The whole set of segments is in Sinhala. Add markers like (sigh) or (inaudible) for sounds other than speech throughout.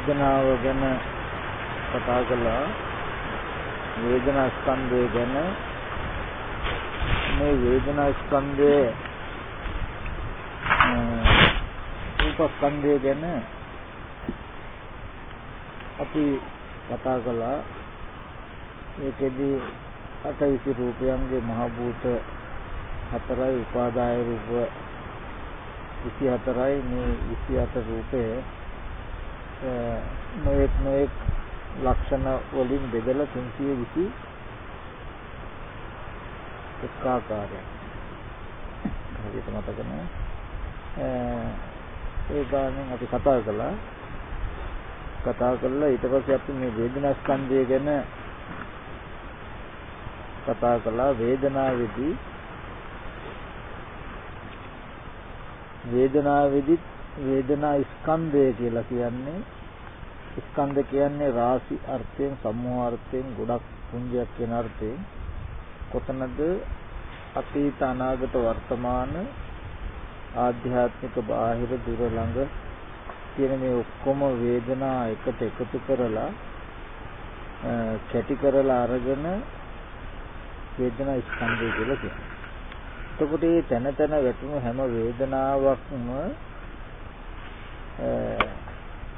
වේදනාව ගැන කතා කළා. වේදනා ස්කන්ධය ගැන. මේ වේදනා ස්කන්ධය රූපස්කන්ධය ගැන අපි කතා කළා. ඒකෙදි අටවිසි රූපයන්ගේ මහ භූත හතරයි උපාදාය රූප 24යි මේ 24 රූපය නොඑක් නොඑක් ලක්ෂණ වලින් බෙදලා 320 එක් ආකාරයක් හරියට මතක නැහැ ඒ ගානෙන් අපි කතා කළා. කතා කළා. ඊට පස්සේ අපි මේ වේදනා ස්කන්ධය ගැන කතා කළා. වේදනාවේදී වේදනාවේදීත් වේදනා ස්කන්ධය කියලා කියන්නේ ස්කන්ධ කියන්නේ රාශි අර්ථයෙන් සමූහ අර්ථයෙන් ගොඩක් පුංජයක් කියන අර්ථයෙන් කොතනද අතීත අනාගත වර්තමාන ආධ්‍යාත්මික බාහිර දුර ළඟ කියන මේ ඔක්කොම වේදනා එකට එකතු කරලා කැටි කරලා අරගෙන වේදනා ස්කන්ධය කියලා කියනවා. එතකොට මේ තන තන වැටුණු හැම වේදනාවක්ම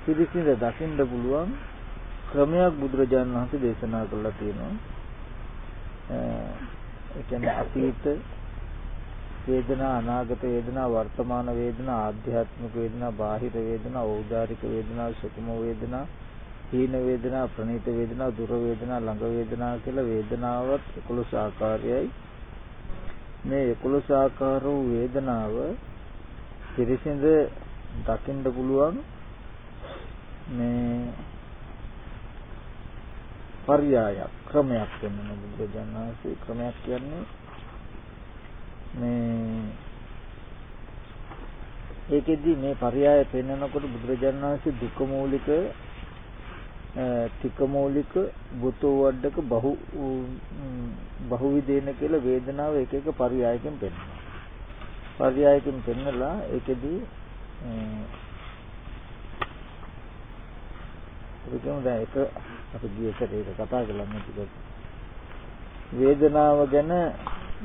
පිළිසිඳ දකින්න පුළුවන් ක්‍රමයක් බුදුරජාණන් වහන්සේ දේශනා කළා තියෙනවා. ඒ කියන්නේ අතීත වේදනා අනාගත වේදනා වර්තමාන වේදනා ආධ්‍යාත්මික වේදනා බාහිර වේදනා ඖදාරික වේදනා සුකුම වේදනා හීන වේදනා ප්‍රනීත වේදනා දුර වේදනා ළඟ වේදනා කියලා වේදනාවත් 11 ආකාරයයි මේ 11 ආකාර වූ වේදනාව පිරිසිඳ දකින්න පුළුවන් මේ පర్యాයක් ක්‍රමයක් වෙනවා බුදුරජාණන් වහන්සේ ක්‍රමයක් කියන්නේ මේ ඒකෙදි මේ පర్యాය පෙන්වනකොට බුදුරජාණන් වහන්සේ දුක මූලික තික මූලික බුතෝ වඩක බහු බහුවිදේන කියලා වේදනාව එක එක පర్యాයකින් පෙන්වනවා පర్యాయකින් පෙන්නලා ඒකෙදී ඒකම දැන් එක අපි ගිය සැරේ කතා කළා මේ ටික. වේදනාව ගැන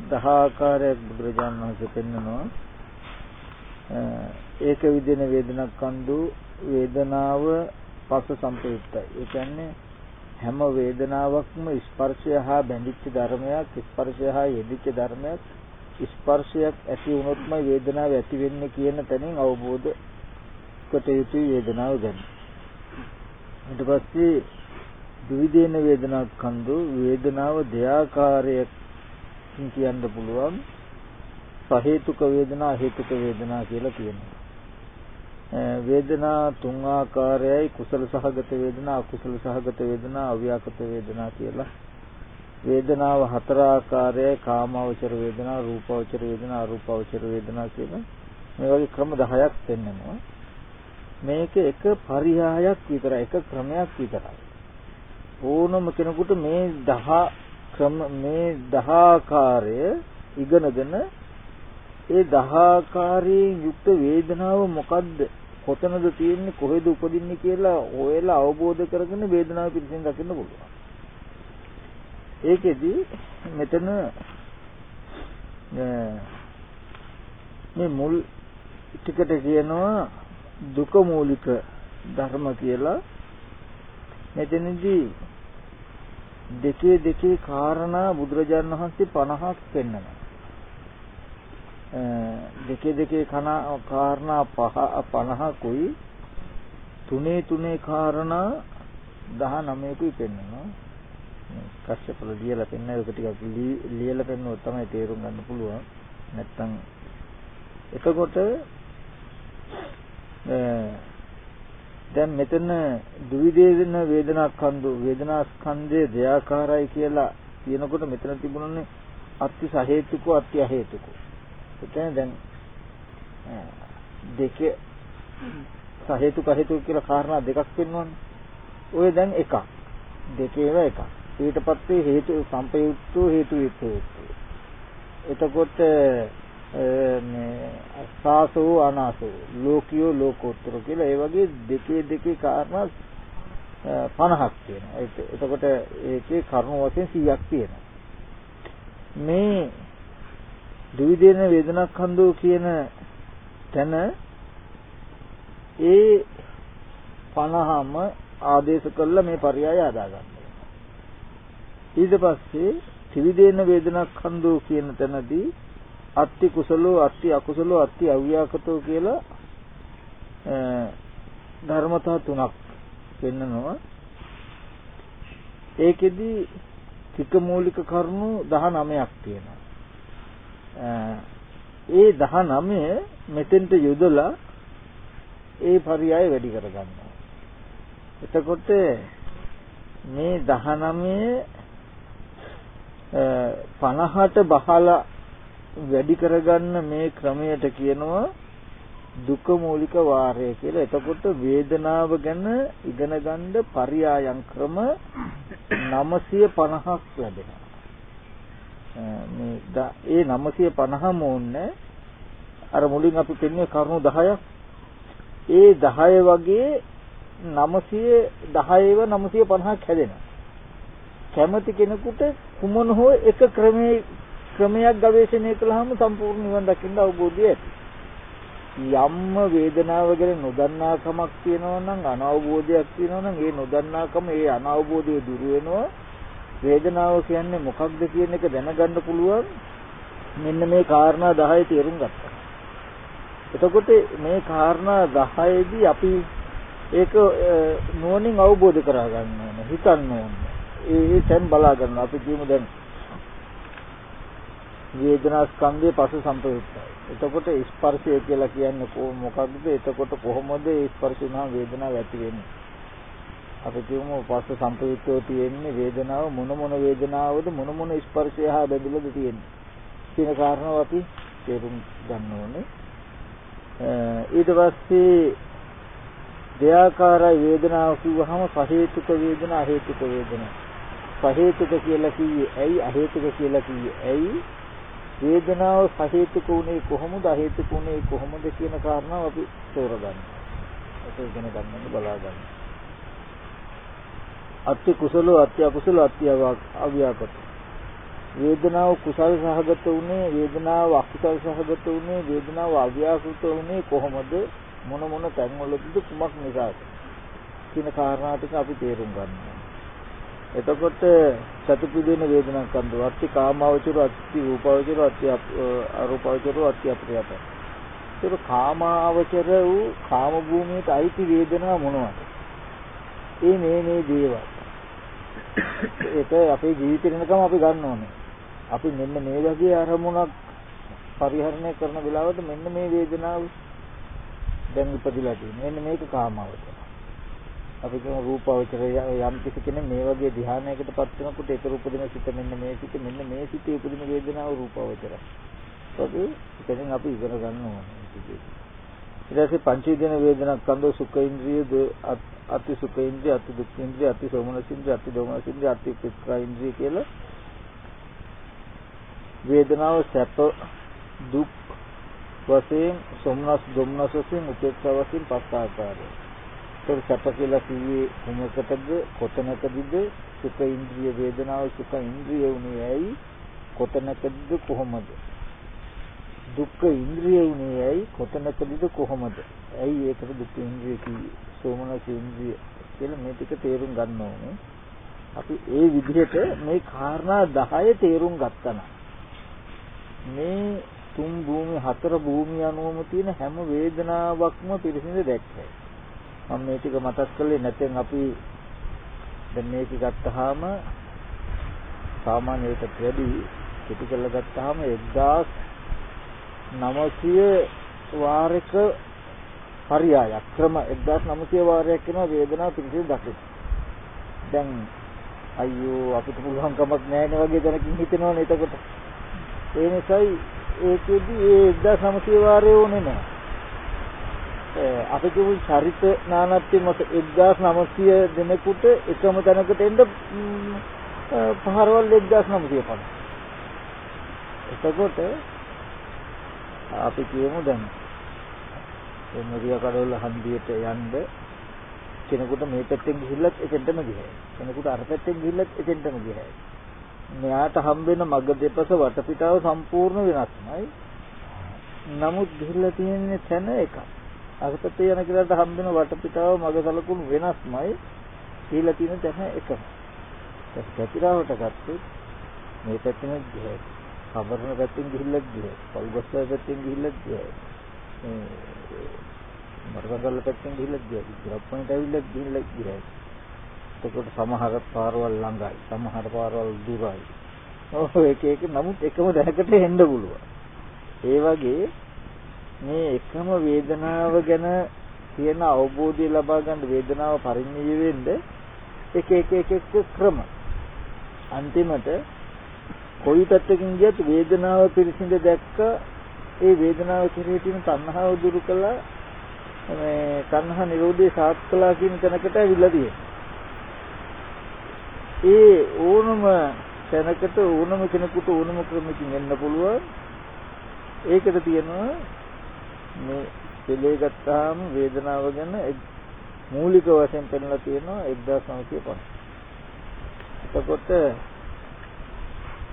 දහ ආකාරයක් බුදුරජාණන් වහන්සේ පෙන්නනවා. ඒක විදින වේදනක් කන්දු වේදනාව පස්ස සම්ප්‍රයුක්තයි. ඒ කියන්නේ හැම වේදනාවක්ම ස්පර්ශය හා බැඳිච්ච ධර්මයක් ස්පර්ශය හා යෙදිච්ච ධර්මයක් ස්පර්ශයක් ඇති වුණොත්මයි වේදනාව ඇති වෙන්නේ කියන තැනින් අවබෝධ කොට යුතු වේදනාව ගැන ඊට පස්සේ ද්විදේන වේදනාවක් කන්දු වේදනාව දෙආකාරයකින් කියන්න පුළුවන් සහේතුක වේදනා හේතුක වේදනා කියලා කියනවා. වේදනා තුන් ආකාරයයි කුසල සහගත වේදනා අකුසල සහගත වේදනා අව්‍යාකත වේදනා කියලා. වේදනාව හතර ආකාරයයි කාමාවචර වේදනා රූපාවචර වේදනා අරූපාවචර වේදනා කියලා. මේ වගේ ක්‍රම 10ක් පෙන්වනවා. මේක එක පරියායක් විතරයි එක ක්‍රමයක් විතරයි. ඕනම කෙනෙකුට මේ 10 ක්‍රම මේ 10 ආකාරය ඉගෙනගෙන ඒ 10 ආකාරයෙන් යුක්ත වේදනාව මොකද්ද කොතනද තියෙන්නේ කොහෙද උපදින්නේ කියලා ඔයලා අවබෝධ කරගෙන වේදනාව පිළිසින් දකින්න පුළුවන්. ඒකෙදි මෙතන මේ මුල් ටිකට කියනවා දුක මූලික ධර්ම කියලා මෙතනදී දෙකේ දෙකේ කාරණා බුදුරජාණන් වහන්සේ 50ක් පෙන්වනවා. දෙකේ දෙකේ කන කාරණා 50කුයි තුනේ තුනේ කාරණා 19කුයි පෙන්වනවා. කස්සපල ලියලා පෙන්නන එක ටිකක් ලියලා පෙන්නුවොත් තමයි තේරුම් ගන්න පුළුවන්. නැත්තම් එතකොට දැන් මෙතන ද්විදේන වේදනා ස්කන්ධ වේදනා ස්කන්ධයේ දෙයාකාරයි කියලා කියනකොට මෙතන තිබුණනේ අත්‍ය සහේතුකෝ අත්‍ය හේතුකෝ. එතන දැන් දෙකේ සහේතුක හේතුක කියලා කාරණා දෙකක් පෙන්වන්නේ. ඔය දැන් එකක්. දෙකේම එකක්. ඊට පස්සේ හේතු සම්පයුක්තෝ හේතු යුක්තෝ. එතකොට මේ අසාසෝ අනාසෝ ලෝකියෝ ලෝකෝත්තර කියලා ඒ වගේ දෙකේ දෙකේ කාරණා 50ක් තියෙනවා. එතකොට ඒකේ කරුණු වශයෙන් 100ක් තියෙනවා. මේ ද්විදේන වේදනාඛන්‍දෝ කියන තැන ඒ 50ම ආදේශ කළා මේ පරයය හදා ගන්න. ඊට පස්සේ ත්‍රිවිධේන වේදනාඛන්‍දෝ කියන තැනදී අත්ති කුසලෝ අත්ති අකුසලෝ අත්ති අව්‍යාකතෝ කියලා ධර්මතා තුනක් පෙන්නනවා. ඒකෙදි ටික මූලික කරුණු 19ක් තියෙනවා. ඒ 19 මෙතෙන්ට යොදලා ඒ පරයය වැඩි කරගන්නවා. එතකොට මේ 19 50ට බහලා වැඩි කරගන්න මේ ක්‍රමයට කියනවා දුක මූලික වාරය කියලා. එතකොට වේදනාව ගැන ඉගෙන ගන්න පරියායන් ක්‍රම 950ක් ලැබෙනවා. මේ ඒ 950ම ඕනේ අර මුලින් අපි පෙන්වුවේ කරුණු 10ක්. ඒ 10 වගේ 910 ඒව 950ක් හැදෙනවා. කැමති කෙනෙකුට කුමන හෝ එක ක්‍රමයේ ක්‍රමයක් ගවේෂණය කළාම සම්පූර්ණ නිවන් දකින්න අවබෝධය ඇති. යම්ම වේදනාව ගැන නොදන්නාකමක් තියෙනවා නම් අනවබෝධයක් තියෙනවා නම් ඒ නොදන්නාකම ඒ අනවබෝධය දුර වෙනවා. වේදනාව කියන්නේ මොකක්ද කියන එක දැනගන්න පුළුවන්. මෙන්න මේ කාරණා 10 තේරුම් ගත්තා. එතකොට මේ කාරණා 10ේදී අපි ඒක නුවණින් අවබෝධ කරගන්න ඕනේ හිතන්න ඕනේ ඒ ඒ තැන් බලා ගන්න අපි කියමු දැන් වේදනා ස්කන්ධයේ පස සම්පයුක්තයි. එතකොට ස්පර්ශය කියලා කියන්නේ මොකක්ද? එතකොට කොහොමද ඒ ස්පර්ශ වුණාම වේදනාව ඇති වෙන්නේ? අපි කියමු පස්ස සම්පයුක්තව තියෙන්නේ වේදනාව මොන මොන වේදනාවද මොන මොන ස්පර්ශය හා බැඳිලාද තියෙන්නේ කියන කාරණාව අපි තේරුම් ගන්න ඕනේ ඊට පස්සේ දෙයාකාරයි වේදනාව කිව්වහම සහේතුක වේදනා අහේතුක වේදනා සහේතුක කියලා කිව්වේ ඇයි අහේතුක කියලා කිව්වේ ඇයි වේදනාව සහේතුක උනේ කොහොමද අහේතුක උනේ කොහොමද කියන කාරණාව අපි තෝරගන්න. ඒක ඉගෙන ගන්න බලා ගන්න. අත්‍ය කුසල අත්‍ය අකුසල අත්‍ය අව්‍යාපත. වේදනාව කුසල සහගත උනේ වේදනාව අකුසල සහගත උනේ වේදනාව අව්‍යාකෘත උනේ කොහොමද මොන මොන තැන්වලදීද කුමක් නිසාද කියන කාරණා ටික අපි තේරුම් ගන්නවා. එතකොට සතුපුදේන වේදනා කන්දෝ අත්ති කාමාවචර අත්ති රූපාවචර අත්ති අරූපාවචර අත්ති අප්‍රියත. ඒක කාමාවචර වූ කාම භූමියට අයිති වේදනා මොනවද? ඒ මේ මේ දේවල්. ඒක අපේ ජීවිතේ වෙනකම් අපි ගන්න ඕනේ. අපි මෙන්න මේ වගේ අරමුණක් පරිහරණය කරන වෙලාවට මෙන්න මේ වේදනාව දැන් ඉපදිලා තියෙනවා. මෙන්න මේක කාමාවචර. අපි කියන රූපාවචරය යම් කිසි කෙනෙක් මේ වගේ ධ්‍යානයකටපත් වෙනකොට ඒක රූපදින සිත මෙන්න මේ සිත මෙන්න මේ සිතේ උපදින වේදනාව රූපාවචරය. ඒක ඉතින් අපි ඉගෙන ගන්න ඕනේ. ඊට පස්සේ පංචේදන වේදනා කන්දෝ සුඛ ඉන්ද්‍රිය අති සුඛ ඉන්ද්‍රිය අති දුක්ඛ ඉන්ද්‍රිය අති සෝමනස් ඉන්ද්‍රිය අති දෝමනස් ඉන්ද්‍රිය අති පික්ඛා ඉන්ද්‍රිය කියලා වේදනාව සැප දුක් වශයෙන් සෝමනස් දෝමනස් වශයෙන් උපේක්ෂා වශයෙන් පස් ආකාරයි. ඒතර සැප කියලා කිව්වේ කුමකටද කොතනකදද? සුඛ ඉන්ද්‍රිය වේදනාව සුඛ ඉන්ද්‍රිය උනේ ඇයි? කොතනකදද කොහොමද? දුක්ඛ ඉන්ද්‍රිය උනේ ඇයි? කොතනකදද කොහොමද? ඇයි ඒකට දුක්ඛ ඉන්ද්‍රිය කිව්වේ? සෝමනස ඉන්ද්‍රිය කියලා මේ ටික තේරුම් ගන්න ඕනේ. අපි ඒ විදිහට මේ කාරණා 10 තේරුම් ගත්තා මේ තුන් භූමි හතර භූමිය අනුවම තියෙන හැම වේදනාවක්ම පිරිසිදු දැක්කයි මම මේ ටික මතක් කළේ නැත්නම් අපි දැන් මේක ගත්තාම සාමාන්‍යයට වැඩි කෙටි කරලා ගත්තාම 1900 වාරයක පරියායක් ක්‍රම 1900 වාරයක් වෙනවා වේදනාව පිළිසිදු දකින්න. දැන් අයියෝ අපිට පුළුවන් කමක් නැහැ නේ වගේ දැනකින් හිතෙනවනේ එතකොට. ඒ නිසායි ඒකෙදි ඒ 1900 වාරය ඕනේ නැහැ. අපි කියමු චරිත නානත්වයේ මත 1900 දෙනෙකුට එකම තැනකට එන්න පහරවල් 1950. එතකොට අපි කියමු දැන් මේ මුරිය කඩවල හන්දියට යන්න කෙනෙකුට මේ පැත්තෙන් ගිහිල්ලත් එතෙන්ටම ගියයි. කෙනෙකුට අර පැත්තෙන් ගිහිල්ලත් එතෙන්ටම ගියයි. මෙයාට හම්බෙන මග දෙපස වටපිටාව සම්පූර්ණ වෙනස්මයි. නමුත් ගිහිල්ලා තියෙන්නේ තැන එකයි. අර පැත්තේ යන කෙනාට හම්බෙන වටපිටාව මග සලකුණු වෙනස්මයි. ගිහිල්ලා තියෙන තැන එකයි. ඒක පැතිරාවට ගත්තොත් මේ පැත්තෙම ගියයි. කබරන පැත්තෙන් ගිහිල්ලා ගියයි. පල්ගස්ස පැත්තෙන් ගිහිල්ලා ගියයි. මරගල්ල පැත්තෙන් ගිහිල්ලා ගියයි. ග්‍රප්පන්ට ඇවිල්ලා ගිහිල්ලා ගියයි. එතකොට සමහර පාරවල් ළඟයි. සමහර පාරවල් දුරයි. ඔව් එක එක නමුත් එකම දැනකට එන්න පුළුවන්. ඒ වගේ මේ එකම වේදනාව ගැන තියෙන අවබෝධය ලබා ගන්න වේදනාව පරිණිය වෙන්න එක එක එක එක ක්‍රම. අන්තිමට කොයි පැත්තකින් ගියත් වේදනාව පිරිසිඳ දැක්ක ඒ වේදනාව කෙරෙහි තියෙන තණ්හාව දුරු කළා මේ තණ්හා නිරෝධය සාත් කළා කියන තැනකට ඇවිල්ලා තියෙනවා. ඒ ඕනම තැනකට ඕනම කෙනෙකුට ඕනම ක්‍රමකින් එන්න පුළුවන්. ඒකට තියෙනවා මේ පිළේ ගත්තාම වේදනාව ගැන මූලික වශයෙන් පෙන්ලා තියෙනවා 1950. එතකොට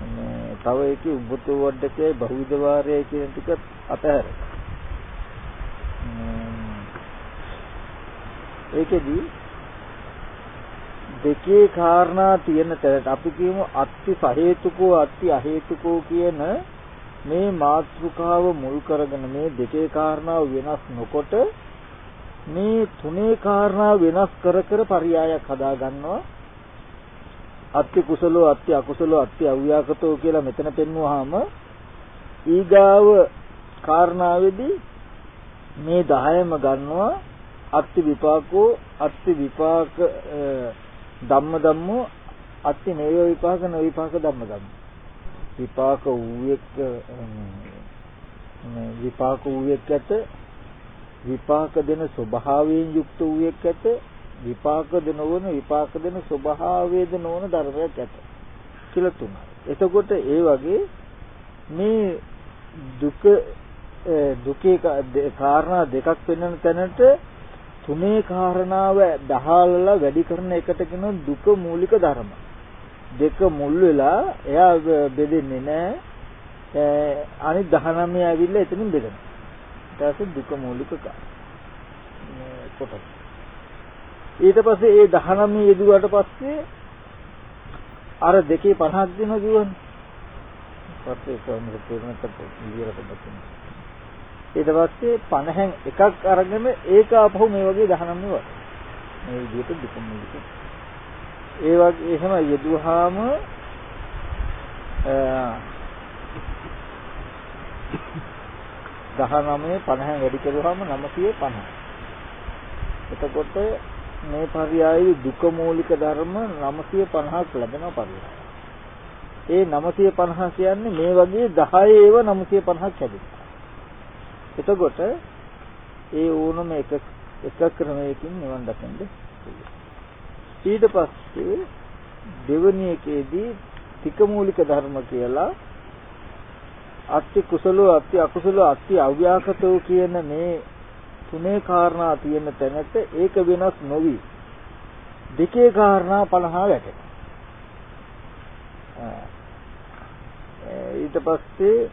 මේ තව එකේ උබතු වඩකේ බහුවිධ වාරය කියන ටික අතහැර. ඒකෙදි දෙකේ කාරණා තියෙන තැනට අපි කියමු අත්ති සහේතුකෝ අත්ති අහේතුකෝ කියන මේ මාත්‍රිකාව මුල් කරගෙන මේ දෙකේ කාරණාව වෙනස් නොකොට මේ තුනේ කාරණා වෙනස් කර කර පරයයක් හදා ගන්නවා. අත්ති කුසලෝ අත්ති අකුසලෝ අත්ති අව්‍යාකතෝ කියලා මෙතන පෙන්වුවාම ඊගාව කාරණාවේදී මේ 10ම ගන්නවා. අත්ති විපාකෝ අත්ති විපාක ධම්ම ධම්මෝ අත්ති නේය විපාක න විපාක ධම්ම ධම්ම. විපාක වූෙක් විපාක වූෙක් ඇත විපාක දෙන ස්වභාවයෙන් යුක්ත වූෙක් ඇත විපාක දෙනවන විපාක දෙන ස්වභාවයේද නොවන ධර්මයක් ඇත කියලා තුනයි. එතකොට ඒ වගේ මේ දුක දුකේ කාරණා දෙකක් වෙනන තැනට තුනේ කාරණාව දහලලා වැඩි කරන එකට කියන දුක මූලික ධර්ම. දෙක මුල් වෙලා එයා බෙදෙන්නේ නැහැ. අනිත් 19 ඇවිල්ලා එතනින් බෙදෙනවා. ඊට පස්සේ දුක මූලික කොටස. ඊට පස්සේ ඒ 19 යෙදුවට පස්සේ අර දෙකේ 50ක් දෙනවා කිව්වනේ. පස්සේ කොහොමද තේරුණාට ඉලියට දෙන්න. ඊට පස්සේ 50න් එකක් අරගෙන ඒක ආපහු මේ වගේ 19 ව. මේ විදිහට දුක මූලික. ඒ වගේ එහෙම යෙදුවාම දහනමේ 50 වැඩි කරුවාම 950. එතකොට මේ පරියායේ දුක මූලික ධර්ම 950ක් ලැබෙනවා පරියාය. ඒ 950 කියන්නේ මේ වගේ 10 ඒව 950ක් හැදෙනවා. එතකොට ඒ ඕනම එක එක ක්‍රමයකින් නිවන් දකින්න ඊට පස්සේ දෙවැනි එකේදී තික මූලික ධර්ම කියලා අත්ති කුසලෝ අත්ති අකුසලෝ අත්ති අව්‍යාකතෝ කියන මේ තුනේ කාරණා තියෙන තැනට ඒක වෙනස් නොවි. දෙකේ කාරණා 50 වැටෙනවා ඊට පස්සේ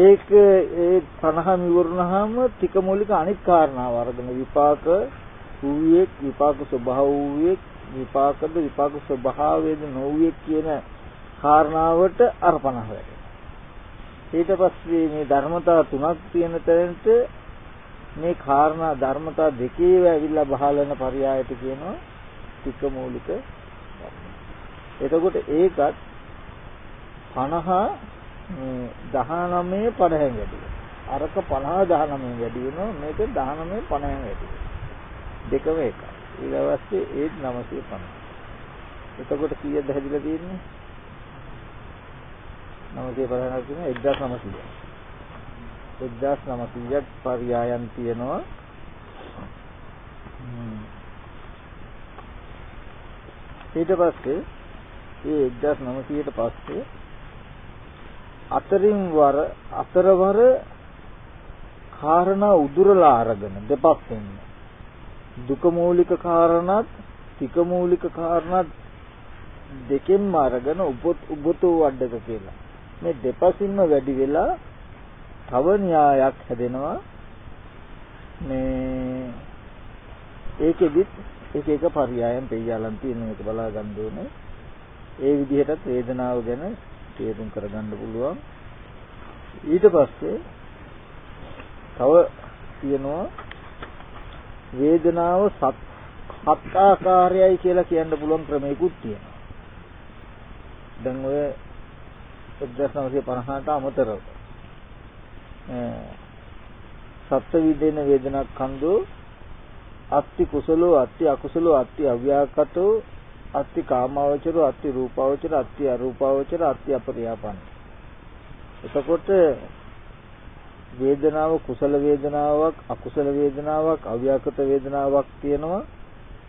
ඒක ඒ 50 මිවරුනහම තික මූලික අනිත් කාරණාව අරගෙන විපාක වූයේ විපාක ස්වභාව වූයේ විපාකද විපාක ස්වභාවයේද නොවුයේ කියන කාරණාවට අර 50 වැටෙනවා ඊට පස්සේ මේ ධර්මතා තුනක් තියෙන තැනට මේ කාරණා ධර්මතා දෙකේව ඇවිල්ලා බහලන පරයයට කියනවා තික මූලික එතකොට ඒකත් 50 19 50 වැඩි අරක 50 19 වැඩි වෙනවා. මේක 19 50 වැඩි දෙකම එකයි. ඒ දවස්සේ ඒත් 950. එතකොට කීයද හැදිලා තියෙන්නේ? 950ක් තියෙනවා 1900. 1900ක් පරයයන් තියෙනවා. ඊට පස්සේ ඒ 1900ට පස්සේ අතරින් වර අතරවර කාරණා උදුරලා අරගෙන දෙපස්සෙන් දුක මූලික කාරණාත් තික මූලික කාරණාත් දෙකෙන්ම අරගෙන උබතෝ වඩක කියලා. මේ දෙපසින්ම වැඩි වෙලා තව න්‍යායක් හැදෙනවා. මේ ඒකෙදිත් එක එක පරයයන් පෙయ్యලන් තියෙන එක බලා ගන්න ඕනේ. ඒ විදිහටත් වේදනාව ගැන තේරුම් කරගන්න පුළුවන්. ඊට පස්සේ තව තියෙනවා වේදනාව සත් හත් ආකාරයයි කියලා කියන්න පුළුවන් ක්‍රමයකුත් තියෙනවා. දැන් ඔය 1950ට අමතරව සත්ත්ව විදේන වේදනා කන්දෝ අත්ති කුසලෝ අත්ති අකුසලෝ අත්ති අව්‍යාකතෝ අත්ති කාමාවචරෝ අත්ති රූපාවචර අත්ති අරූපාවචර අත්ති අපරියාපන්න එතකොට වේදනාව කුසල වේදනාවක් අකුසල වේදනාවක් අව්‍යාකත වේදනාවක් තියෙනවා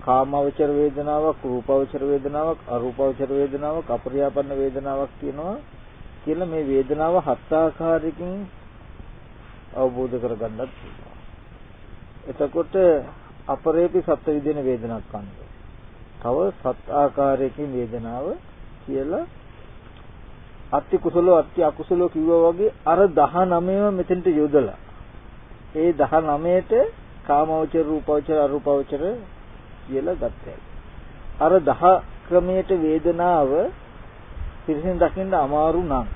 කාමවචර වේදනාවක් රූපවචර වේදනාවක් අරූපවචර වේදනාවක් අපරියාපන්න වේදනාවක් තියෙනවා කියලා මේ වේදනාව හත් ආකාරයකින් අවබෝධ කරගන්නත් එතකොට අපරේපි සත්‍ය විදින වේදනාවක් කන්ද. තව සත් ආකාරයකින් වේදනාව කියලා අත්ති කුසලෝ අත්ති අකුසලෝ කිව්වා වගේ අර 19ම මෙතෙන්ට යොදලා ඒ 19ට කාමවචර රූපවචර අරූපවචර කියලා ගත්තා. අර 10 ක්‍රමයට වේදනාව පිරිසින් දකින්න අමාරු නම්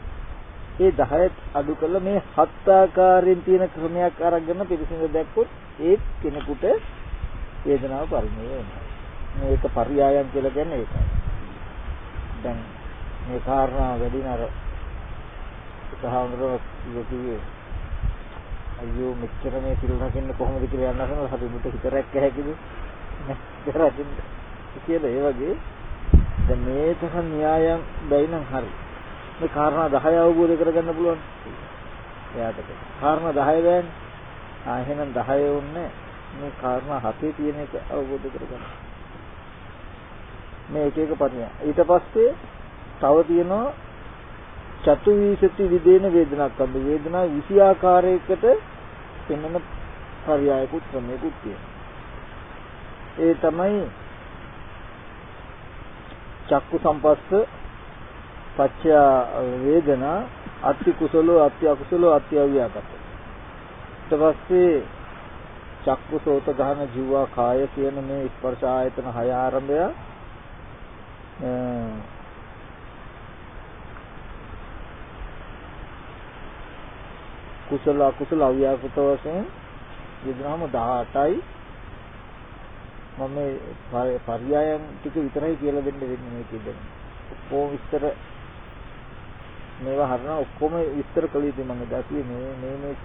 ඒ 10ත් අඩු කළ මේ හත් ආකාරයෙන් තියෙන ක්‍රමයක් අරගෙන පිරිසින් දැක්කොත් ඒ කෙනෙකුට වේදනාව පරිණය වෙනවා. මේක පරියායන් කියලා කියන්නේ ඒකයි. දැන් මේ කාරණා වැඩි නර සහවඳුර කිව්වේ. අයියෝ මෙච්චර මේ සිල් රකින්න කොහොමද කියලා යන්න හදන හරි මුට හිතරක් ඇහැකිද නේද කියලා ඒ වගේ දැන් මේ තරම් න්‍යායම් බැයි නම් හරි. මේ කාරණා 10 අවබෝධ කරගන්න පුළුවන්. එයාට කාරණා 10 බෑනේ. ආ එහෙනම් 10 උන්නේ මේ කාරණා හතේ තියෙන එක අවබෝධ කරගන්න. මේ එක එක පරිණා ඊට පස්සේ තව තියෙනවා චතු විසති විදේන වේදනාවක් අඳ වේදනාව 20 ආකාරයකට පෙන්වන පරයයකුත් ක්‍රමයකුත් තියෙනවා. ඒ තමයි චක්කු සම්පස්ස පච්චය වේදනා අත්ති කුසලෝ අත්ති අකුසලෝ අත්ති අව්‍යාකත. ඊට පස්සේ චක්කු සෝත ගහන ජීවා කාය කියන මේ ස්පර්ශ ආයතන හය ආරම්භය කුසල අකුසල අව්‍යාකෘත වශයෙන් යෙදුනහම 18යි මම මේ පర్యాయం ටික විතරයි කියලා දෙන්න වෙන්නේ මේකේ දැන් ඔක්කොම විස්තර මේවා හරින ඔක්කොම විස්තර කළ යුතුයි මම දැක්කේ මේ මේ මේ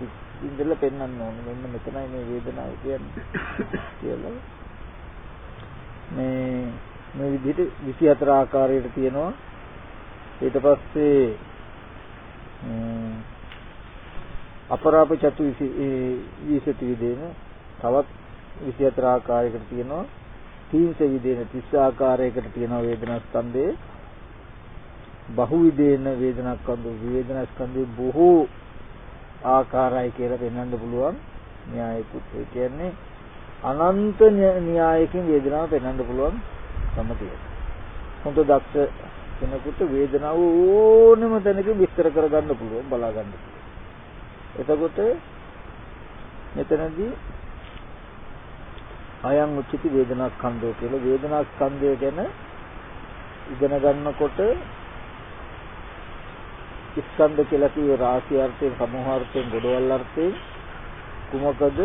ඉඳලා පෙන්වන්න ඕනේ. මෙන්න මෙතනයි මේ වේදනාව කියන්නේ කියලා. මේ මේ විදිහට 24 ආකාරයට තියෙනවා. ඊට පස්සේ අපරාප චතු විසති විදේන තවත් 24 ආකාරයකට තියෙනවා තීන්ස විදේන 30 ආකාරයකට තියෙනවා වේදනා ස්කන්ධේ බහු විදේන වේදනා ස්කන්ධ වේදනා ස්කන්ධේ බොහෝ ආකාරයි කියලා පෙන්වන්න පුළුවන් න්‍යායකුත් ඒ කියන්නේ අනන්ත න්‍යායකින් වේදනාව පෙන්වන්න පුළුවන් සමතිය. හොඳ දක්ෂ කෙනෙකුට වේදනාව ඕනෙම තැනකින් විස්තර කරගන්න පුළුවන් බලා ගන්න පුළුවන්. එතකොට මෙතනදී අයං උච්චති වේදනා ස්කන්ධය කියලා. වේදනා ස්කන්ධය ගැන ඉගෙන ගන්නකොට ස්කන්ධ කියලා කියේ රාශි අර්ථයෙන් සමූහ අර්ථයෙන් ගොඩවල් අර්ථයෙන්. කුමකද?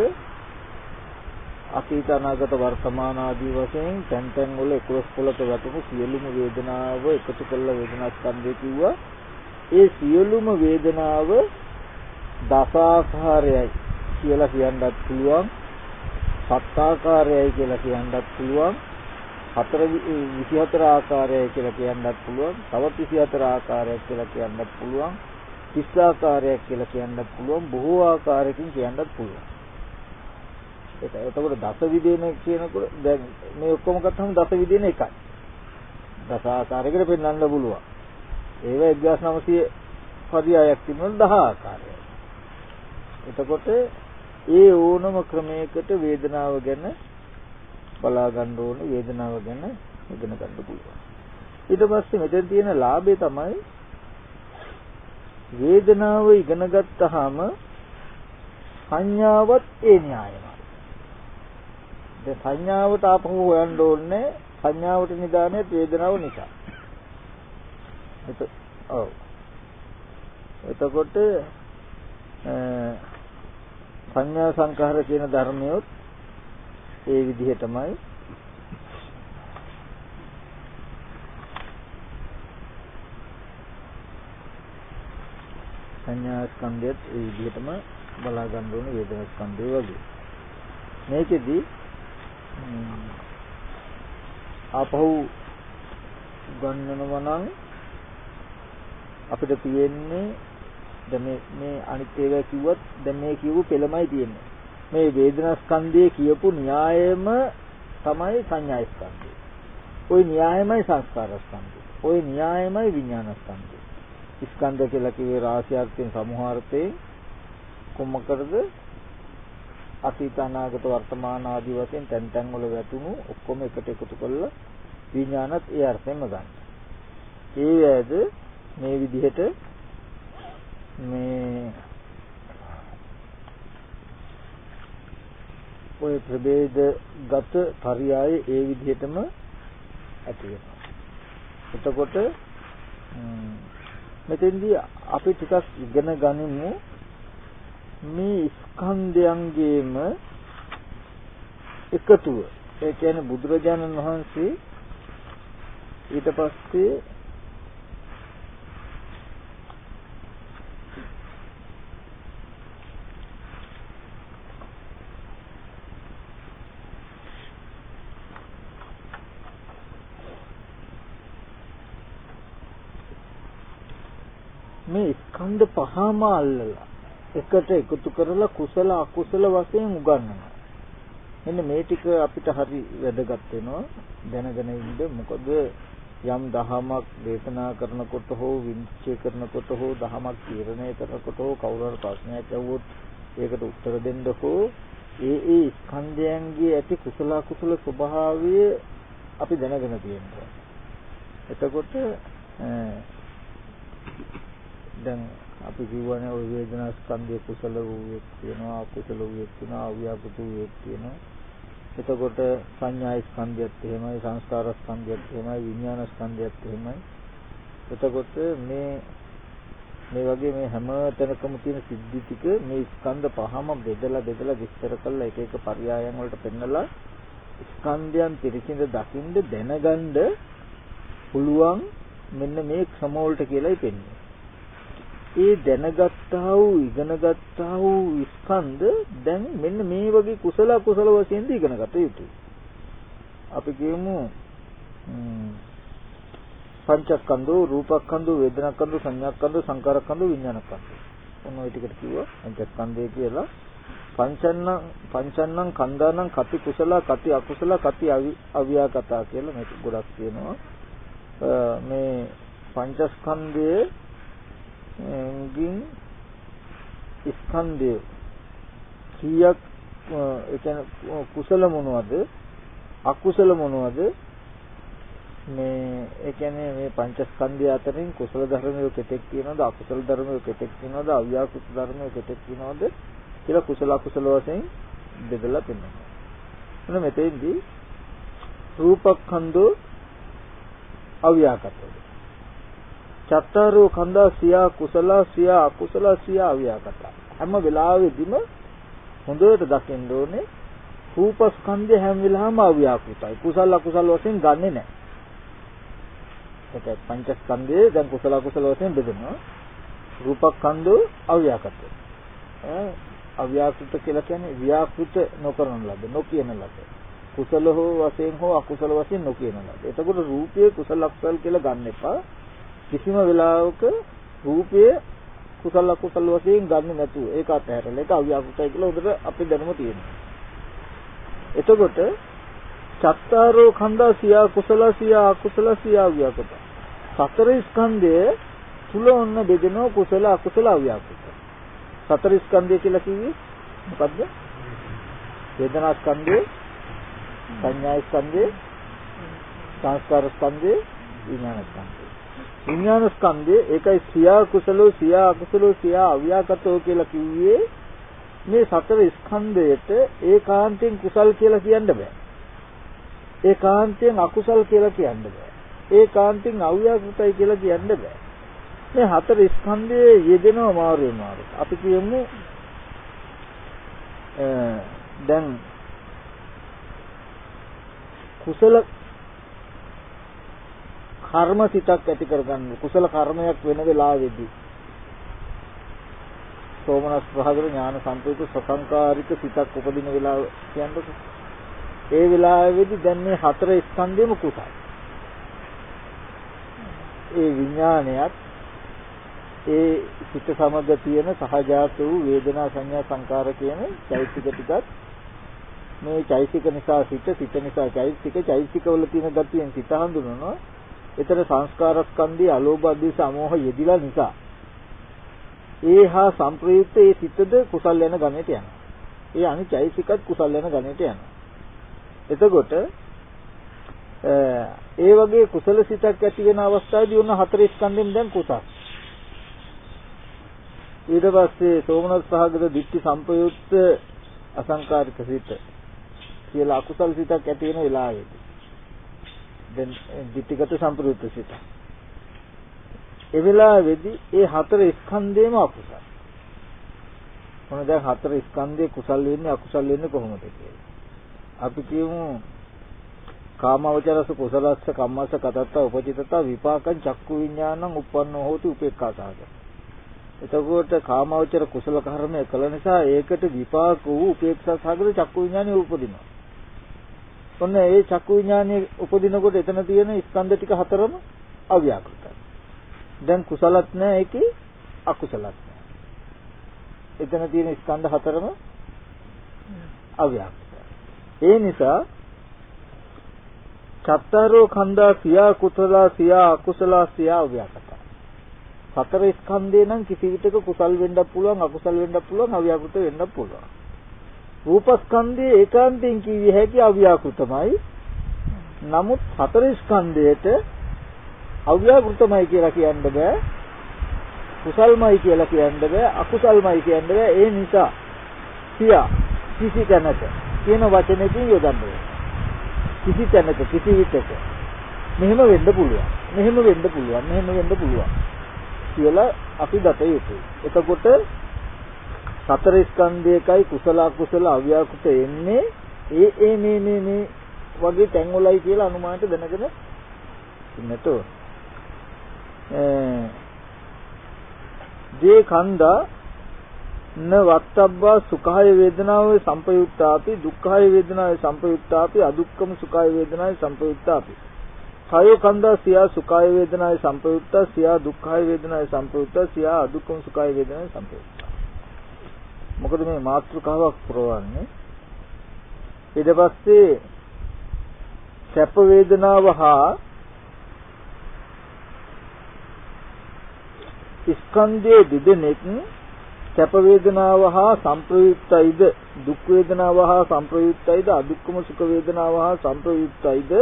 අතීත අනාගත වර්තමාන ආදී වශයෙන් තැන් තැන් වල 11 පොළක වැටුණු සියලුම වේදනාව එකතු කළ වේදනා ස්කන්ධය කිව්වා. ඒ සියලුම වේදනාව දසාකාරයයි කියලා කියන්නත් පුළුවන්. සත්තාකාරයයි කියලා කියන්නත් පුළුවන්. හතර 24 ආකාරයයි කියලා කියන්නත් පුළුවන්. තවත් 24 ආකාරයක් කියලා කියන්නත් පුළුවන්. 30 ආකාරයක් කියලා කියන්නත් පුළුවන්. බොහෝ ආකාරයකින් කියන්නත් පුළුවන්. ඒක එතකොට දස විදේන කියනකොට දැන් මේ ඔක්කොම ගත්තම දස විදේන එකයි. දස ආකාරයකට පෙන්වන්න පුළුවන්. ඒව 1900 පරියායක් තිබුණොත් 10 ආකාරයයි. එතකොට ඒ ඕනම ක්‍රමයකට වේදනාව ගැන බලා ගන්න ඕනේ වේදනාව ගැන ඉගෙන ගන්න පුළුවන්. ඊට පස්සේ මෙතන තියෙන ලාභය තමයි වේදනාව ඉගෙන ගත්තාම සංඥාවත් ඒ න්‍යායමයි. දැන් සංඥාවට ආපහු හොයන්න ඕනේ සංඥාවට නිදානේ වේදනාව නිසා. එත ඔව්. එතකොට සංඥා සංඛාර කියන ධර්මියොත් ඒ විදිහටමයි සංඥා ස්කන්ධයත් ඒ විදිහටම බලා ගන්න ඕනේ වේදනා ස්කන්ධය වගේ. මේකෙදි ආපහු ගන්නනවා නම් අපිට තියෙන්නේ දැන් මේ මේ අනිත් ඒවා කිව්වත් දැන් මේ කියපු පෙළමයි තියෙන්නේ. මේ වේදනා ස්කන්ධය කියපු න්‍යායම තමයි සංඥා ස්කන්ධය. ওই න්‍යායමයි සංස්කාර ස්කන්ධය. ওই න්‍යායමයි විඥාන ස්කන්ධය. ස්කන්ධ කියලා කිව්වේ රාශියාර්ථයෙන් සමුහාර්ථයෙන් කොමකටද අතීත අනාගත වර්තමාන ආදී වශයෙන් තැන් තැන් වල වැටුණු ඔක්කොම එකට එකතු කරලා විඥානත් ඒ අර්ථයෙන්ම ගන්න. ඒ වේද මේ විදිහට මේ ඔය ප්‍රභේදගත පරියාය ඒ විදිහටම ඇති වෙනවා. එතකොට මෙතෙන්දී අපි ටිකක් ඉගෙන ගනිමු මේ ස්කන්ධයන්ගේම එකතුව. ඒ කියන්නේ බුදුරජාණන් වහන්සේ ඊට පස්සේ මේ ස්කන්ධ පහම අල්ලලා එකට එකතු කරලා කුසල අකුසල වශයෙන් උගන්වනවා. මෙන්න මේ ටික අපිට හරි වැදගත් වෙනවා දැනගෙන ඉන්න මොකද යම් දහමක් දේශනා කරනකොට හෝ විනිශ්චය කරනකොට හෝ දහමක් තීරණය කරනකොට හෝ කවුරු හරි ප්‍රශ්නයක් අහුවොත් ඒකට උත්තර දෙන්න හෝ ඒ ඒ ස්කන්ධයන්ගේ ඇති කුසල අකුසල ස්වභාවය අපි දැනගෙන තියෙනවා. එතකොට දැන් අපි කියවනේ ওই වේදනා ස්කන්ධය කුසල වූයක් තියෙනවා අකුසල වූයක් තියෙනවා අව්‍යාපෘත වූයක් තියෙනවා එතකොට සංඥා ස්කන්ධයත් එහෙමයි සංස්කාර ස්කන්ධයත් එහෙමයි විඥාන ස්කන්ධයත් එහෙමයි. එතකොට මේ මේ වගේ මේ හැම තැනකම තියෙන සිද්ධි ටික මේ ස්කන්ධ පහම බෙදලා බෙදලා විස්තර කරලා එක එක පරයයන් වලට පෙන්නලා ස්කන්ධයන් පිරිසිඳ දකින්ද දැනගන්න පුළුවන් මෙන්න මේ ක්‍රම වලට කියලායි පෙන්නේ. ඒ දැනගත්තා වූ ඉගෙනගත්තා වූ ස්කන්ධ දැන් මෙන්න මේ වගේ කුසල කුසල වශයෙන් ඉගෙනගත යුතුයි. අපි කියමු පංචස්කන්ධෝ රූපස්කන්ධෝ වේදනාස්කන්ධෝ සංඥාස්කන්ධෝ සංකාරස්කන්ධෝ විඥානස්කන්ධෝ. ඔන්න ඔය ටිකට කිව්වා පංචස්කන්ධය කියලා. පංචන්න පංචන්නං කන්දානං කති කුසල කති අකුසල කති අව්‍යාකතා කියලා මේක ගොඩක් තියෙනවා. මේ පංචස්කන්ධයේ ගින් ස්කන්ධය කීයක් ඒ කියන්නේ කුසල මොනවද? අකුසල මොනවද? මේ ඒ කියන්නේ මේ පංචස්කන්ධය අතරින් කුසල ධර්මයෝ කෙතෙක් තියෙනවද අකුසල ධර්මයෝ කෙතෙක් තියෙනවද අව්‍යාකෘත ධර්මයෝ කෙතෙක් තියෙනවද කියලා කුසල අකුසල වශයෙන් බෙදලා පෙන්නනවා. එන්න මෙතෙන්දී රූපස්කන්ධෝ අව්‍යාකෘතද චත්තාරෝ කන්දා සියා කුසල සියා අකුසල සියා අව්‍යාකට හැම වෙලාවෙදිම හොඳට දකින්න ඕනේ රූපස්කන්ධය හැම වෙලාවම අව්‍යාකෘතයි කුසල අකුසල වශයෙන් ගන්නෙ නැහැ ඒක පංචස්කන්ධයේ දැන් කුසල අකුසල වශයෙන් බෙදෙනවා. රූපස්කන්ධෝ අව්‍යාකෘත අව්‍යාකෘත කියලා කියන්නේ ව්‍යාකෘත නොකරන ලද නොකියන ලද. කුසල හෝ වශයෙන් හෝ අකුසල වශයෙන් නොකියන ලද. එතකොට රූපයේ කුසල අකුසල කියලා ගන්න එපා. කිසිම වෙලාවක රූපය කුසල අකුසල වශයෙන් ගන්න නැතුව ඒක අතහැරලා ඒක අව්‍යාකෘතයි කියලා හොඳට අපේ දැනුම තියෙනවා. එතකොට චත්තාරෝ khanda සියා කුසල සියා අකුසල සියා අව්‍යාකෘත. සතර ස්කන්ධය තුල ඔන්න බෙදෙනවා කුසල අකුසල අව්‍යාකෘත. සතර ස්කන්ධය කියලා කිව්වේ මොකද්ද? වේදනා ස්කන්ධය සංඥා ස්කන්ධේ සංස්කාර ස්කන්ධේ විඥාන ස්කන්ධේ විඥාන ස්කන්ධේ ඒකයි සියා කුසලෝ සියා අකුසලෝ සියා අව්‍යාකතෝ කියලා කිව්වේ මේ සතර ස්කන්ධයට ඒකාන්තයෙන් කුසල් කියලා කියන්න බෑ. ඒකාන්තයෙන් අකුසල් කියලා කියන්න බෑ. ඒකාන්තයෙන් අව්‍යාකෘතයි කියලා කියන්න බෑ. මේ හතර ස්කන්ධයේ යෙදෙනව මාරු වෙනවා අපි කියමු දැන් කුසල කර්ම සිතක් ඇති කරගන්න කුසල කර්මයක් වෙන වෙලාවේදී. සෝමනස් ප්‍රහදර ඥාන සම්පූර්ණ සසංකාරික සිතක් උපදින වෙලාව කියන්නකො. ඒ වෙලාවේදී දැන් මේ හතර ස්කන්ධෙම කුසල. ඒ විඥානයත් ඒ සිත සමග තියෙන සහජාත වූ වේදනා සංඥා සංකාර කියන චෛතසික ටිකත් මේ චෛතසික නිසා සිත සිත නිසා චෛතසික චෛතසිකවල තියෙන ගතියෙන් සිත හඳුනනවා. ඒතර සංස්කාරස්කන්ධي අලෝභ අධිස අමෝහ යෙදිලා නිසා ඒ හා සංප්‍රයුක්ත ඒ සිතද කුසල් වෙන ගණයට යනවා. ඒ අනිත් චෛතසිකත් කුසල් වෙන ගණයට යනවා. එතකොට ඒ වගේ කුසල සිතක් ඇති වෙන අවස්ථාවේදී උන්න හතර ස්කන්ධෙන් දැන් කුසල්. ඊට පස්සේ සෝමනස් සහගත දිට්ඨි සංපයුක්ත අසංකාරික සිත කියලා අකුසල් සිතක් ඇති වෙන වෙලාවේදී දැන් ditthිගත සම්ප්‍රයුක්ත සිත. ඒ වෙලාවේදී ඒ හතර ස්කන්ධේම අකුසල. මොන දැන් හතර ස්කන්ධේ කුසල් වෙන්නේ අකුසල් වෙන්නේ කොහොමද කියලා. අපි කියමු කාමවචරස කුසලස්ස කම්මස්ස කතත්ත උපචිතත විපාකං චක්කු විඥානං උප්පන්නෝ හෝති උපේක්ඛාසාගත. එතකොට කාමවචර කුසල කර්මය කළ නිසා ඒකට විපාක වූ උපේක්ෂා සාගර චක්කු විඥානය උපදිනවා. ඔන්න ඒ චක්කු විඥානයේ උපදිනකොට එතන තියෙන ස්කන්ධ ටික හතරම අව්‍යාකෘතයි. දැන් කුසලත් නැහැ ඒකේ අකුසලත් නැහැ. එතන තියෙන ස්කන්ධ හතරම අව්‍යාකෘතයි. ඒ නිසා චත්තාරෝ කන්දා සියා කුසලා සියා අකුසලා සියා අව්‍යාකෘතයි. සතර ස්කන්ධේ නම් කිසි විටක කුසල් වෙන්නත් පුළුවන් අකුසල් වෙන්නත් පුළුවන් අව්‍යාකෘත වෙන්නත් පුළුවන්. රූපස්කන්ධයේ ඒකාන්තයෙන් කිවිය හැකි අව්‍යාකෘතමයි. නමුත් හතර ස්කන්ධයට අව්‍යාකෘතමයි කියලා කියන්න බෑ. කුසල්මයි කියලා කියන්න බෑ. අකුසල්මයි කියන්න බෑ. ඒ නිසා සියා කිසි තැනක කියන වචනකින් යොදන්න කිසි තැනක කිසි විටක මෙහෙම වෙන්න පුළුවන්. මෙහෙම වෙන්න පුළුවන්. මෙහෙම වෙන්න පුළුවන්. කියලා අපි දත යුතුයි. එතකොට සතර ස්කන්ධයකයි කුසල අකුසල අව්‍යාකෘත එන්නේ. ඒ ඒ මේ මේ මේ වගේ තැන්වලයි කියලා අනුමානට දැනගෙන ඉන්නට ඕන. දේ කන්දා න වත්තබ්බා සුඛාය වේදනාවේ සංපයුක්තාපි දුක්ඛාය වේදනාවේ සංපයුක්තාපි අදුක්කම සුඛාය වේදනාවේ සංපයුක්තාපි කාය කන්දා සියා සුඛාය වේදනාවේ සංපයුක්ත සියා දුක්ඛාය වේදනාවේ සංපයුක්ත සියා අදුක්ඛම සුඛාය වේදනාවේ සංපයුක්ත මොකද මේ මාත්‍රකාවක් පුරවන්නේ? ඊට පස්සේ සැප වේදනාව හා ස්කන්ධයේ දෙදෙනෙක් සැප වේදනාව හා සංප්‍රයුක්තයිද දුක් වේදනාව හා සංප්‍රයුක්තයිද අදුක්කම සුඛ වේදනාව හා සංප්‍රයුක්තයිද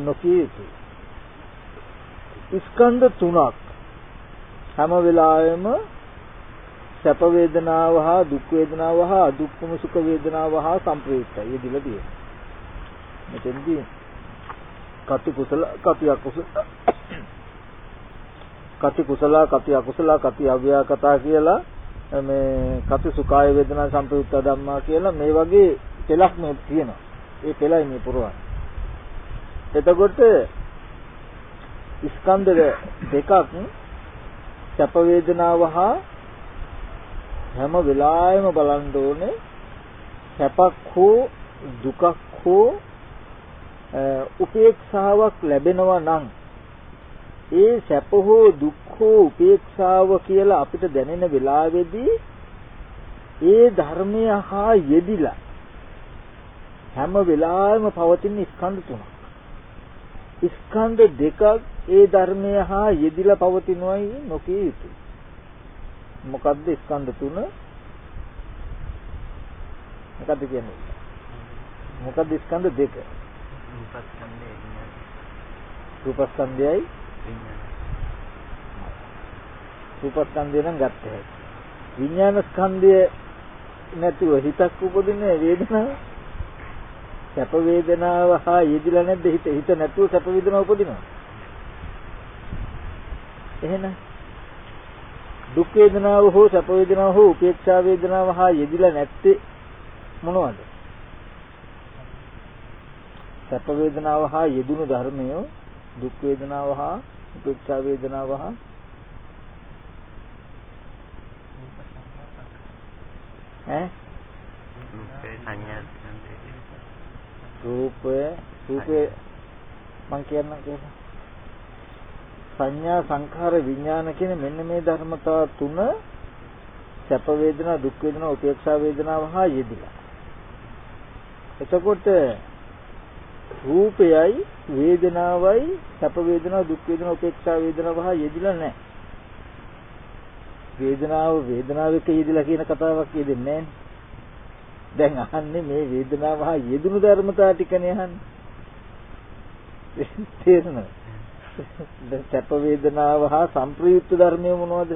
නොකිය යුතුයි. ස්කන්ධ තුනක් හැම වෙලාවෙම සැප වේදනාව හා දුක් වේදනාව හා අදුක්කම සුඛ වේදනාව හා සංප්‍රයුක්තයි. යෙදිලා තියෙනවා. මෙතෙන්දී කති කුසල කති අකුසල කති කුසල කති අකුසල කති අව්‍යාකතා කියලා මේ කති සුඛාය වේදනා සංප්‍රයුක්ත ධම්මා කියලා මේ වගේ පෙළක් මේ තියෙනවා. ඒ පෙළයි මේ පුරවන්නේ. එතකොට ස්කන්ධ දෙකක් සැප වේදනාව හා හැම වෙලාවෙම බලන්න ඕනේ සැපක් හෝ දුකක් හෝ උපේක්ෂාවක් ලැබෙනවා නම් ඒ සැප හෝ දුක් හෝ උපේක්ෂාව කියලා අපිට දැනෙන වෙලාවේදී ඒ ධර්මය හා යෙදිලා හැම වෙලාවෙම පවතින ස්කන්ධ තුනක් ස්කන්ධ දෙකක් ඒ ධර්මය හා යෙදිලා පවතිනවයි නොකිය යුතුයි. මොකද්ද ස්කන්ධ තුන? මොකද්ද කියන්නේ? මොකක්ද ස්කන්ධ දෙක? රූපස්කන්ධය විඥානය. රූපස්කන්ධයයි විඥානය. රූපස්කන්ධය නම් ගත්ත හැකි. විඥාන ස්කන්ධය නැතුව හිතක් උපදින්නේ වේදනාව. සැප වේදනාව හා යෙදිලා නැද්ද හිත හිත නැතුව සැප වේදනාව උපදිනවා. එහෙනම් දුක් වේදනාව හෝ සැප වේදනාව හෝ උපේක්ෂා වේදනාව හා යෙදිලා නැත්තේ මොනවද? සැප වේදනාව හා යෙදුණු ධර්මය දුක් වේදනාව හා උපේක්ෂා වේදනාව හා ඈ රූපේ සංඥා ස්කන්ධය. රූපය රූපේ මං කියන්නම් කියලා සංඥා සංඛාර විඥාන කියන මෙන්න මේ ධර්මතා තුන සැප වේදනා දුක් වේදනා උපේක්ෂා වේදනාව හා යෙදිලා. එතකොට රූපයයි වේදනාවයි සැප වේදනා දුක් වේදනා උපේක්ෂා වේදනාව හා යෙදිලා නැහැ. වේදනාව වේදනාව එක්ක යෙදිලා කියන කතාවක් යෙදෙන්නේ නැහැ. දැන් අහන්නේ මේ වේදනාව හා යෙදුණු ධර්මතා ටිකනේ අහන්නේ. (laughs) තේරෙනවද දැන් සැප වේදනාව හා සංප්‍රයුක්ත ධර්මය මොනවද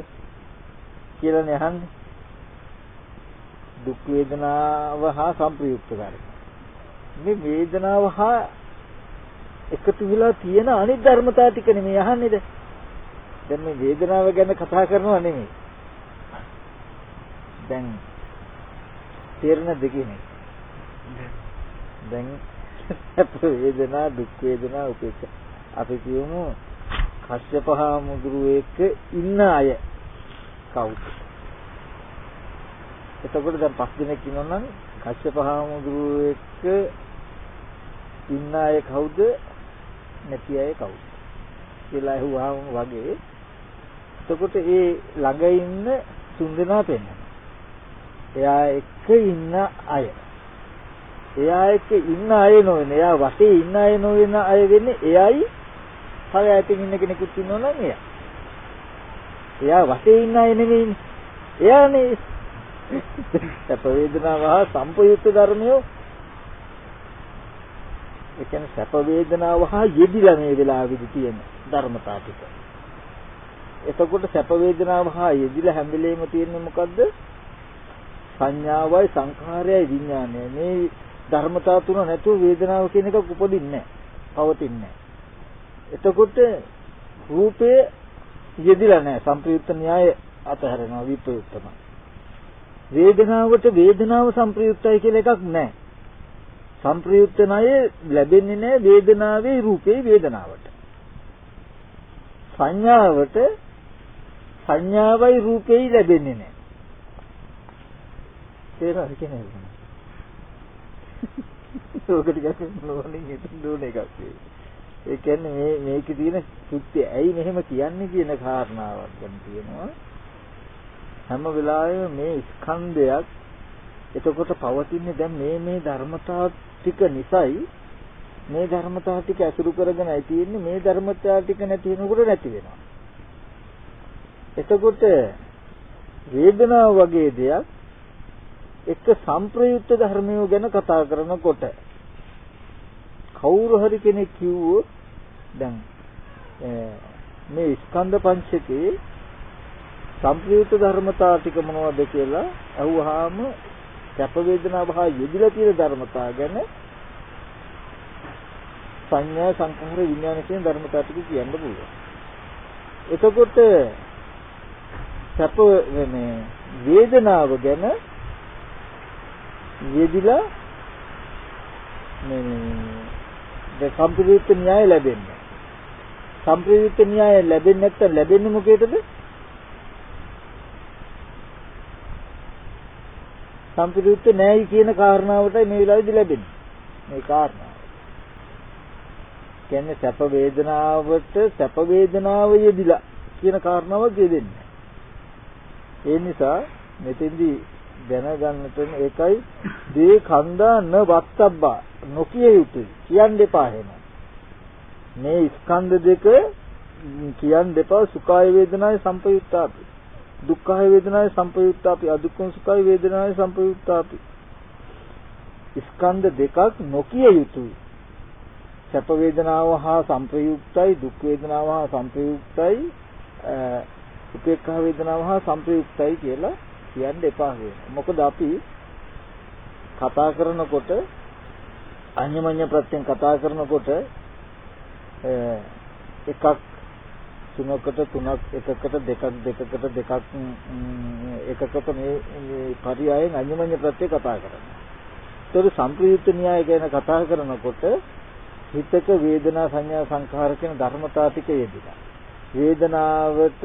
කියලානේ අහන්නේ දුක් වේදනාව හා සංප්‍රයුක්ත ධර්ම. මේ වේදනාව හා එකතු වෙලා තියෙන අනිත් ධර්මතා ටික නෙමෙයි අහන්නේද? දැන් මේ වේදනාව ගැන කතා කරනවා නෙමෙයි. දැන් තේරෙන දෙකනේ. දැන් (laughs) සැප වේදනා දුක් වේදනා උපේක්ෂා අපි කියමු කශ්‍යප හාමුදුරුවෝ එක්ක ඉන්න අය කවුද? එතකොට දැන් පස් දිනක් ඉන්නොනම් කශ්‍යප හාමුදුරුවෝ එක්ක ඉන්න අය කවුද? නැති අය කවුද? කියලා අහුවාම වගේ එතකොට ඒ ළඟ ඉන්න තුන්දෙනා පෙන්වනවා. එයා එක්ක ඉන්න අය. එයා එක්ක ඉන්න අය නොවන. එයා වටේ ඉන්න අය නොවන අය වෙන්නේ එයයි තව ඈතින් ඉන්න කෙනෙකුත් ඉන්නවනම් එයා. එයා වටේ ඉන්න අය නෙමෙයිනේ. එයානේ සැප වේදනාව හා සම්පයුක්ත ධර්මයෝ ඒ කියන්නේ සැප වේදනාව හා යෙදිලා මේ වෙලාවෙදි තියෙන ධර්මතා ටික. එතකොට සැප වේදනාව හා යෙදිලා හැම වෙලේම තියෙන්නේ මොකද්ද? සංඥාවයි සංඛාරයයි විඥානයයි මේ ධර්මතා තුන නැතුව වේදනාව කියන එකක් උපදින්නේ නැහැ. පවතින්නේ නැහැ. එතකොට රූපය යෙදිලා නැහැ. සංප්‍රයුක්ත න්‍යාය අතහැරෙනවා විප්‍රයුක්තම. වේදනාවට වේදනාව සංප්‍රයුක්තයි කියලා එකක් නැහැ. සංප්‍රයුක්ත ණය ලැබෙන්නේ නැහැ වේදනාවේ රූපේ වේදනාවට. සංඥාවට සංඥාවයි රූපේයි ලැබෙන්නේ නැහැ. තේරෙනවද කියන්නේ? (laughs) ඕක ටිකක් නෝනින් හිතන්න ඕන එකක් ඒ කියන්නේ මේ මේකේ තියෙන සුත්‍ය ඇයි මෙහෙම කියන්නේ කියන කාරණාවක් ගැන තියෙනවා. හැම වෙලාවෙම මේ ස්කන්ධයක් එතකොට පවතින්නේ දැන් මේ මේ ධර්මතා ටික නිසයි. මේ ධර්මතා ටික අසුරු කරගෙනයි තියෙන්නේ? මේ ධර්මතා ටික නැති වෙනකොට නැති වෙනවා. එතකොට වේදනාව වගේ දෙයක් එක සංප්‍රයුක්ත ධර්මය ගැන කතා කරනකොට කවුරු හරි කෙනෙක් කිව්වොත් දැන් මේ ස්කන්ධ පංචකේ සංප්‍රයුක්ත ධර්මතා ටික මොනවද කියලා අහුවාම කැප වේදනාව හා යෙදිලා තියෙන ධර්මතා ගැන සංඥා සංඛාර විඥාන කියන ධර්මතා ටික කියන්න පුළුවන්. එතකොට සැප මේ වේදනාව ගැන යෙදිලා මේ මේ සම්ප්‍රයුක්ත න්‍යාය ලැබෙන්නේ. සම්ප්‍රයුක්ත න්‍යාය ලැබෙන්නේ නැත්නම් ලැබෙන්නේ මොකේදද? සම්ප්‍රයුක්ත නැයි කියන කාරණාවටයි මේ වෙලාවේදී ලැබෙන්නේ. මේ කාරණාව. කියන්නේ සැප වේදනාවට සැප වේදනාව යෙදිලා කියන කාරණාවක් යෙදෙන්නේ. ඒ නිසා මෙතෙන්දී දැනගන්නට ඒකයි දේ කන්දා න වත්තබ්බා නොකිය යුතුයි කියන්න එපා එහෙම මේ ස්කන්ධ දෙක කියන්න එපා සුඛාය වේදනාය සංපයුක්තාපි දුක්ඛාය වේදනාය සංපයුක්තාපි අදුක්ඛං සුඛාය වේදනාය සංපයුක්තාපි ස්කන්ධ දෙකක් නොකිය යුතුයි. සැප වේදනාව හා සංප්‍රයුක්තයි දුක් වේදනාව හා සංප්‍රයුක්තයි උපේක්ඛා වේදනාව හා සංප්‍රයුක්තයි කියලා කියන්න එපා කියනවා. මොකද අපි කතා කරනකොට අඤ්ඤමඤ්ඤ ප්‍රත්‍යයෙන් කතා කරනකොට එකක් තුනකට තුනක් එකකට දෙකක් දෙකකට දෙකක් එකකට මේ පරියායෙන් අඤ්ඤමඤ්ඤ ප්‍රත්‍ය කතා කරනවා. ඒතර සංප්‍රයුක්ත න්‍යාය ගැන කතා කරනකොට හිතක වේදනා සංඥා සංඛාර කියන ධර්මතා ටික යෙදිලා. වේදනාවට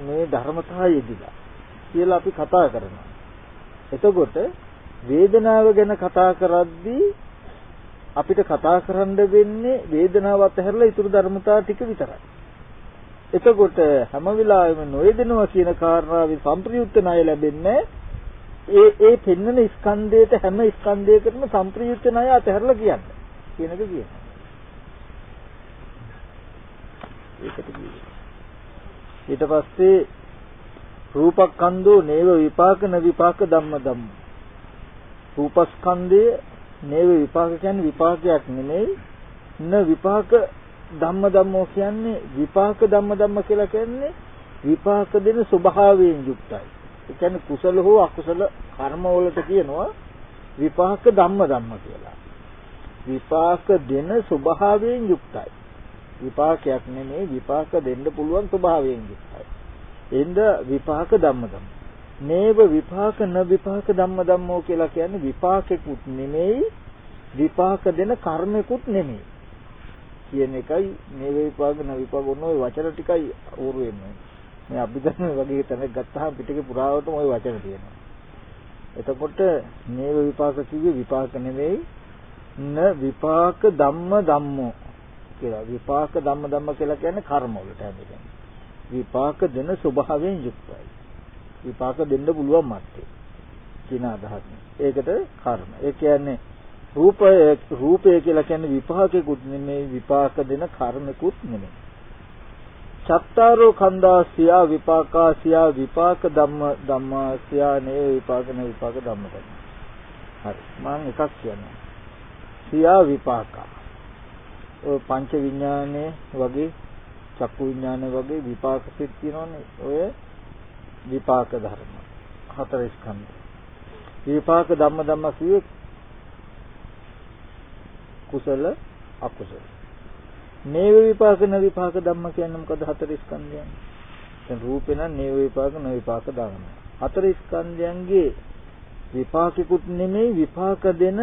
මේ ධර්මතා යෙදිලා කියලා අපි කතා කරනවා. එතකොට වේදනාව ගැන කතා කරද්දී අපිට කතා කරන්න වෙන්නේ වේදනාව අතහැරලා ඊටු ධර්මතා ටික විතරයි. එතකොට හැම වෙලාවෙම නොයදෙනවා කියන කාරණාවේ සම්ප්‍රයුක්ත ණය ලැබෙන්නේ ඒ ඒ පෙන්වන ස්කන්ධයට හැම ස්කන්ධයකටම සම්ප්‍රයුක්ත ණය අතහැරලා කියන්නේ. කියන එක කියනවා. ඒකට කියනවා. ඊට පස්සේ රූපස්කන්ධෝ නේව විපාක න විපාක ධම්ම ධම්ම. රූපස්කන්ධය නේව විපාක කියන්නේ විපාකයක් නෙමෙයි. න විපාක ධම්ම ධම්මෝ කියන්නේ විපාක ධම්ම ධම්ම කියලා කියන්නේ විපාක දෙන ස්වභාවයෙන් යුක්තයි. ඒ කියන්නේ කුසල හෝ අකුසල කර්ම වලට කියනවා විපාක ධම්ම ධම්ම කියලා. විපාක දෙන ස්වභාවයෙන් යුක්තයි. විපාකයක් නෙමෙයි විපාක දෙන්න පුළුවන් ස්වභාවයෙන් යුක්තයි. එඳ විපාක ධම්ම ධම්ම. නේව විපාක න විපාක ධම්ම ධම්මෝ කියලා කියන්නේ විපාකෙකුත් නෙමෙයි විපාක දෙන කර්මෙකුත් නෙමෙයි. කියන එකයි මේ විපාක න විපාක ඔන්න ඔය වචන ටිකයි ඌරු වෙන්නේ. මේ අභිධර්ම වගේ තැනක් ගත්තාම පිටකේ පුරාවටම ওই වචන තියෙනවා. එතකොට මේව විපාක කිව්වේ විපාක නෙවෙයි න විපාක ධම්ම ධම්මෝ කියලා. විපාක ධම්ම ධම්ම කියලා කියන්නේ කර්ම වලට හැදෙන්නේ. විපාක දෙන ස්වභාවයෙන් යුක්තයි. විපාක දෙන්න පුළුවන් මත්තේ. කියන අදහස. ඒකට කර්ම. ඒ කියන්නේ රූපය රූපය කියලා කියන්නේ විපාකෙකුත් නෙමෙයි විපාක දෙන කර්මෙකුත් නෙමෙයි. චත්තාරෝ කන්දා සියා විපාකා සියා විපාක ධම්ම ධම්මා සියා නේ විපාක නේ විපාක ධම්ම ධම්ම. හරි. මම එකක් කියනවා. සියා විපාකා. ඔය පංච විඥානයේ වගේ චක්කු විඥානයේ වගේ විපාක සිත් තියෙනවනේ. ඔය විපාක ධර්ම. හතර ස්කන්ධ. විපාක ධම්ම ධම්ම කියේ කුසල අකුසල. නේව විපාක න විපාක ධම්ම කියන්නේ මොකද හතර ස්කන්ධයන්. දැන් රූපේ නම් නේව විපාක න විපාක ධම්ම. හතර ස්කන්ධයන්ගේ විපාකිකුත් නෙමෙයි විපාක දෙන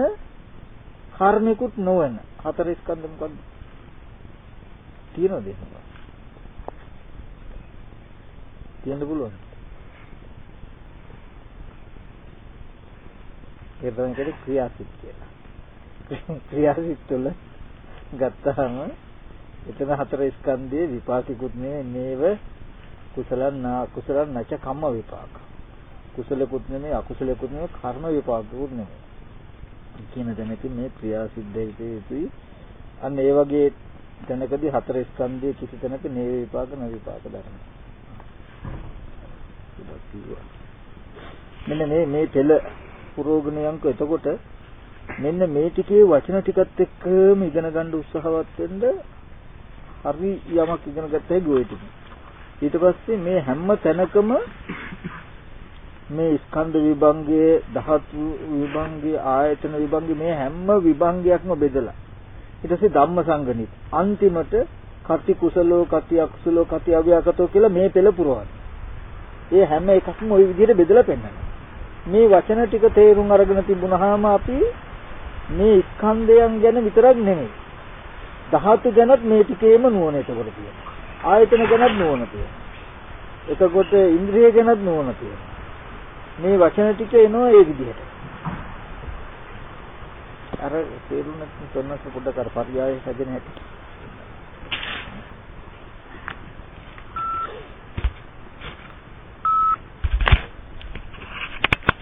කර්මිකුත් නොවන හතර ස්කන්ධ මොකද්ද? තියෙනවද එහෙම? කියන්න පුළුවන්. ඒ තමයි කියන්නේ ක්‍රියාසිට කියලා. ක්‍රියාසිට තුළ ගත්තාම එතන හතර ස්කන්ධයේ විපාකිකුත් නෙමෙයි නේව කුසලන් නා කුසලන් නැච කම්ම විපාක. කුසලකුත් නෙමෙයි අකුසලකුත් නෙමෙයි කර්ම විපාකුත් නෙමෙයි. කියන දැනට මේ ක්‍රියා සිද්ධ යුතුයි. අන්න ඒ වගේ තැනකදී හතර ස්කන්ධයේ කිසි තැනක නේව විපාක න විපාක ධර්ම. මෙන්න මේ මේ පෙළ පුරෝගණ යන්ක එතකොට මෙන්න මේ ටිකේ වචන ටිකත් එක්කම ඉගෙන ගන්න උත්සාහවත් වෙන්න හරි යමක් ඉගෙන ගත්තා ගොයි ටික. ඊට පස්සේ මේ හැම තැනකම මේ ස්කන්ධ විභංගයේ ධාතු විභංගයේ ආයතන විභංගයේ මේ හැම විභංගයක්ම බෙදලා ඊට පස්සේ ධම්ම සංගණිත අන්තිමට කති කුසලෝ කති අකුසලෝ කති අව්‍යාකතෝ කියලා මේ පෙළ පුරවන. ඒ හැම එකක්ම ওই විදිහට බෙදලා පෙන්නනවා. මේ වචන ටික තේරුම් අරගෙන තිබුණාම අපි මේ ස්කන්ධයන් ගැන විතරක් නෙමෙයි. ධාතු ගැනත් මේ ටිකේම නුවණ එතකොට තියෙනවා. ආයතන ගැනත් නුවණ තියෙනවා. එතකොට ඉන්ද්‍රිය ගැනත් නුවණ තියෙනවා. මේ වචන ටික එනවා ඒ විදිහට. අර තේරුම් නැත්නම් තොන්නස් පොඩ්ඩක් අර පරියාය හැදෙන හැටි